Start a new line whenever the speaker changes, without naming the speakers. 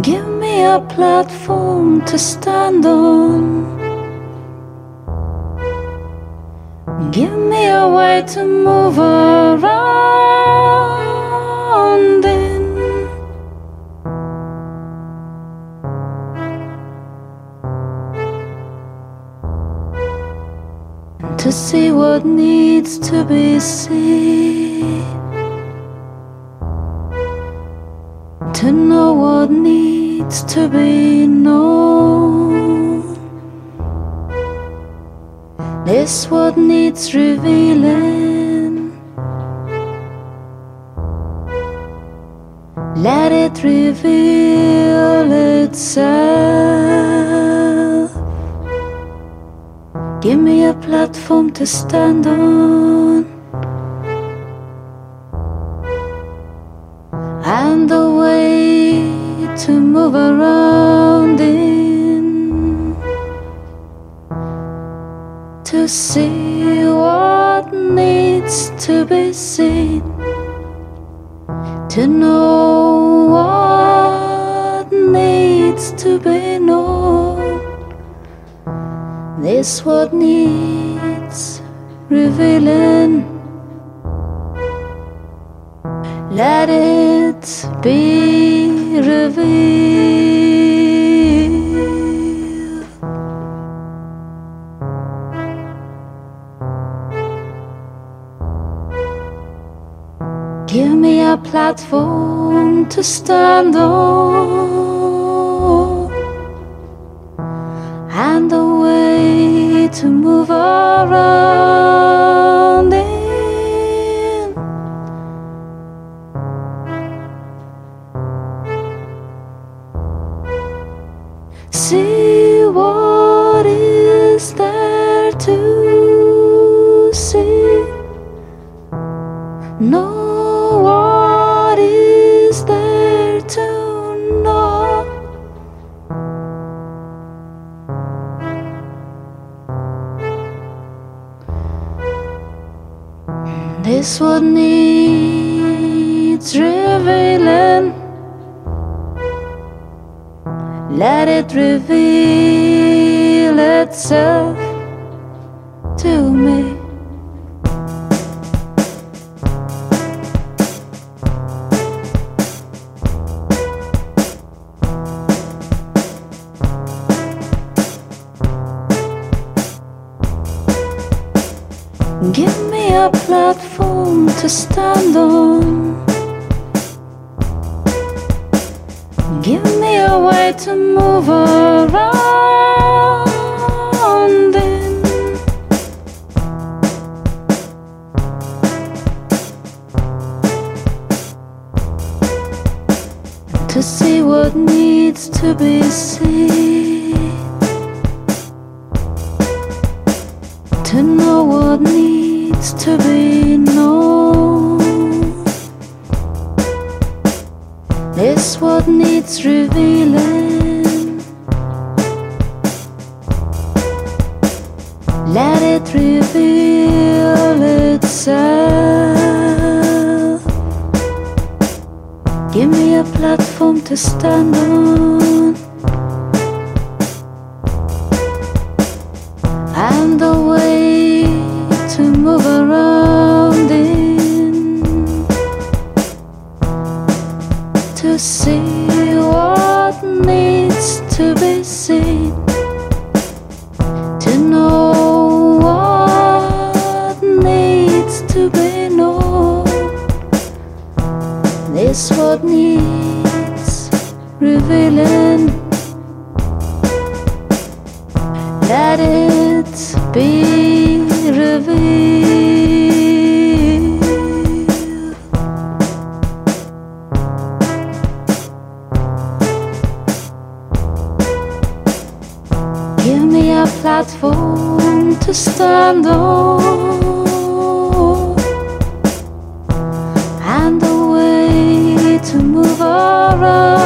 Give me a platform to stand on. Give me a way to move around in. To see what needs to be seen. To know what needs to be known. This what needs revealing. Let it reveal itself. Give me a platform to stand on. And way to move around in. To see what needs to be seen. To know what needs to be known. This what needs revealing. Let it be. Give me a platform to stand on and a way to move around See what is there to see. What is there to know. This what needs revealing. Let it reveal itself to me. Give me a platform to stand on. Give me a way to move around in. To see what needs to be seen. To know what needs to be known. What needs revealing. Let it reveal itself. Give me a platform to stand on. This what needs revealing. Let it be revealed. Give me a platform to stand on and move around